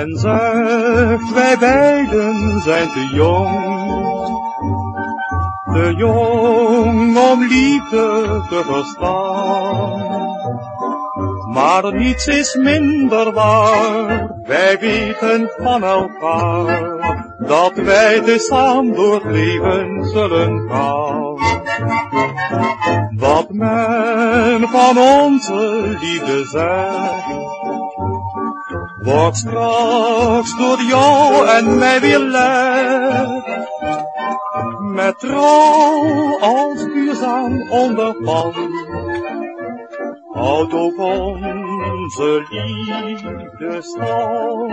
Men zegt wij beiden zijn te jong, te jong om liefde te verstaan. Maar niets is minder waar, wij weten van elkaar, dat wij dus samen door leven zullen gaan. Wat men van onze liefde zegt, wordt straks door jou en mij weer leid. Met trouw als duurzaam onderpand. Houd ook onze liefde stand.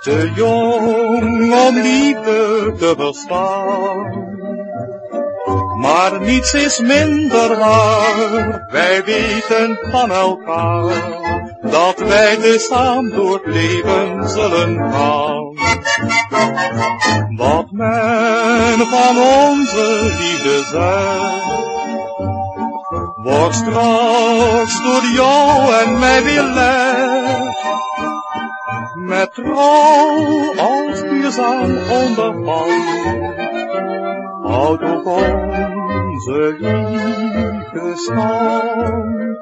te jong om liefde te verstaan. Maar niets is minder waar, wij weten van elkaar, dat wij dus samen door het leven zullen gaan. Wat men van onze liefde zegt, wordt straks door jou en mij weer. Met trouw als duurzaam onderpand. Houd ook onze liefde stand.